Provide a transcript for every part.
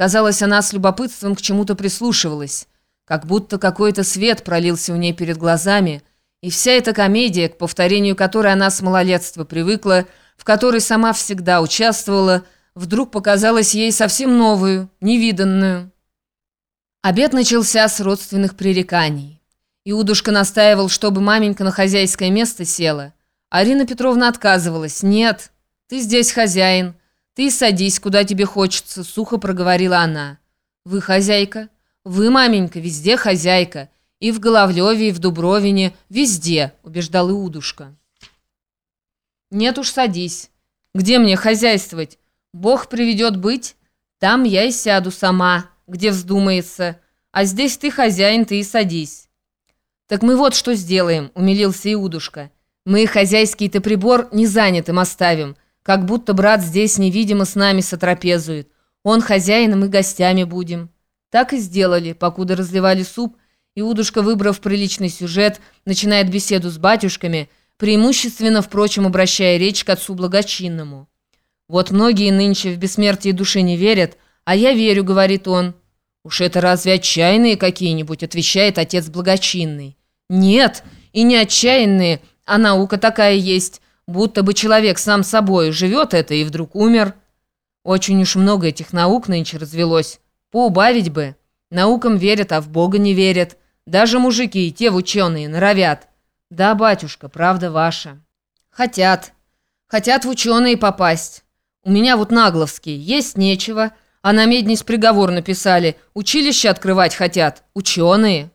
Казалось, она с любопытством к чему-то прислушивалась, как будто какой-то свет пролился у ней перед глазами, и вся эта комедия, к повторению которой она с малолетства привыкла, в которой сама всегда участвовала, вдруг показалась ей совсем новую, невиданную. Обед начался с родственных пререканий. Иудушка настаивал, чтобы маменька на хозяйское место села. Арина Петровна отказывалась. «Нет, ты здесь хозяин. Ты садись, куда тебе хочется», — сухо проговорила она. «Вы хозяйка? Вы, маменька, везде хозяйка. И в Головлеве, и в Дубровине, везде», — убеждал Иудушка. «Нет уж, садись. Где мне хозяйствовать? Бог приведет быть? Там я и сяду сама, где вздумается. А здесь ты хозяин, ты и садись». «Так мы вот что сделаем», — умилился Иудушка. Мы хозяйский-то прибор не занятым оставим, как будто брат здесь невидимо с нами сотрапезует. Он хозяином и гостями будем». Так и сделали, покуда разливали суп, и Удушка, выбрав приличный сюжет, начинает беседу с батюшками, преимущественно, впрочем, обращая речь к отцу благочинному. «Вот многие нынче в бессмертие души не верят, а я верю», — говорит он. «Уж это разве отчаянные какие-нибудь?» — отвечает отец благочинный. «Нет, и не отчаянные, а наука такая есть, будто бы человек сам собой живет это и вдруг умер. Очень уж много этих наук нынче развелось. Поубавить бы. Наукам верят, а в Бога не верят. Даже мужики и те в ученые норовят. Да, батюшка, правда ваша. Хотят. Хотят в ученые попасть. У меня вот нагловские, есть нечего. А на меднись приговор написали. Училище открывать хотят. Ученые.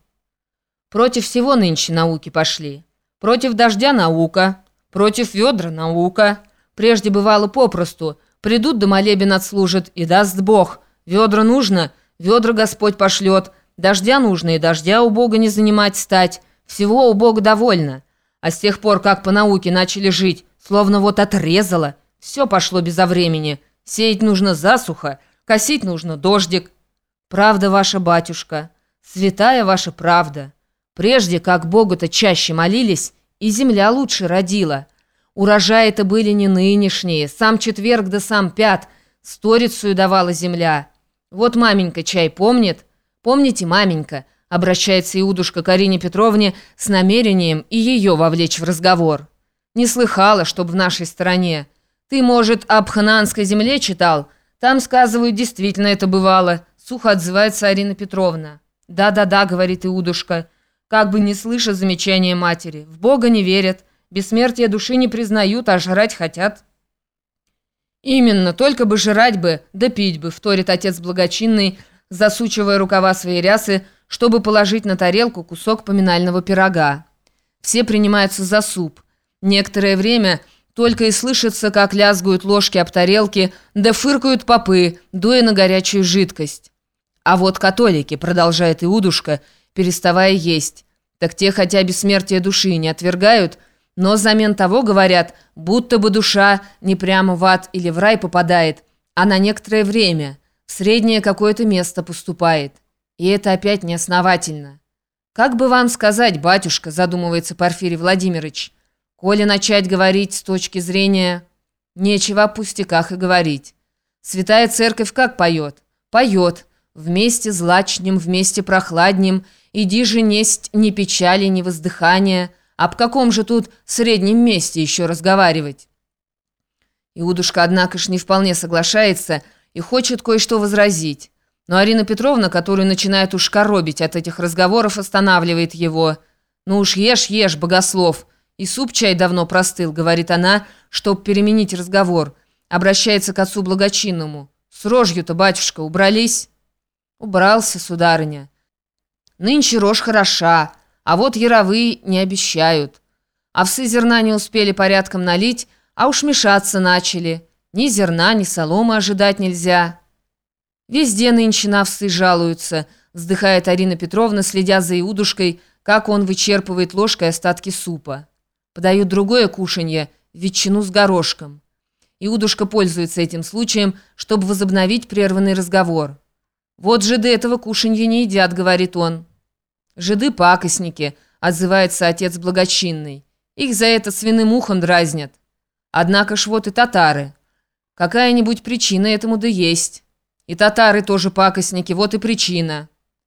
Против всего нынче науки пошли. Против дождя наука, против ведра наука. Прежде бывало попросту. Придут да молебен отслужат, и даст Бог. Ведра нужно, ведра Господь пошлет. Дождя нужно, и дождя у Бога не занимать стать. Всего у Бога довольно. А с тех пор, как по науке начали жить, словно вот отрезало, все пошло безо времени. Сеять нужно засуха, косить нужно дождик. Правда ваша, батюшка, святая ваша правда». Прежде, как Богу-то чаще молились, и земля лучше родила. Урожаи-то были не нынешние, сам четверг да сам пят, сторицую давала земля. Вот маменька чай помнит? Помните, маменька?» Обращается Иудушка к Арине Петровне с намерением и ее вовлечь в разговор. «Не слыхала, чтоб в нашей стране. Ты, может, об хананской земле читал? Там, сказывают, действительно это бывало», сухо отзывается Арина Петровна. «Да-да-да», — говорит Иудушка, — как бы не слыша замечания матери. В Бога не верят, бессмертие души не признают, а жрать хотят. «Именно, только бы жрать бы, да пить бы», — вторит отец благочинный, засучивая рукава своей рясы, чтобы положить на тарелку кусок поминального пирога. Все принимаются за суп. Некоторое время только и слышится, как лязгают ложки об тарелки, да фыркают попы, дуя на горячую жидкость. «А вот католики», — продолжает Иудушка, — переставая есть. Так те хотя бессмертие души не отвергают, но взамен того говорят, будто бы душа не прямо в ад или в рай попадает, а на некоторое время, в среднее какое-то место поступает. И это опять неосновательно. «Как бы вам сказать, батюшка», задумывается Порфирий Владимирович, «коли начать говорить с точки зрения...» Нечего о пустяках и говорить. Святая Церковь как поет? Поет. Вместе злачнем, вместе прохладнем, Иди же несть ни печали, ни воздыхания. Об каком же тут среднем месте еще разговаривать? Иудушка, однако ж, не вполне соглашается и хочет кое-что возразить. Но Арина Петровна, которую начинает уж коробить от этих разговоров, останавливает его. «Ну уж ешь, ешь, богослов!» «И суп чай давно простыл», — говорит она, чтоб переменить разговор. Обращается к отцу благочинному. «С рожью-то, батюшка, убрались?» «Убрался, сударыня». Нынче рожь хороша, а вот яровые не обещают. Овсы зерна не успели порядком налить, а уж мешаться начали. Ни зерна, ни соломы ожидать нельзя. Везде нынче на овсы жалуются, вздыхает Арина Петровна, следя за Иудушкой, как он вычерпывает ложкой остатки супа. Подают другое кушанье, ветчину с горошком. Иудушка пользуется этим случаем, чтобы возобновить прерванный разговор. «Вот жиды этого кушанья не едят», — говорит он. «Жиды пакостники», — отзывается отец благочинный. «Их за это свиным ухом дразнят. Однако ж вот и татары. Какая-нибудь причина этому да есть». И татары тоже пакостники, вот и причина».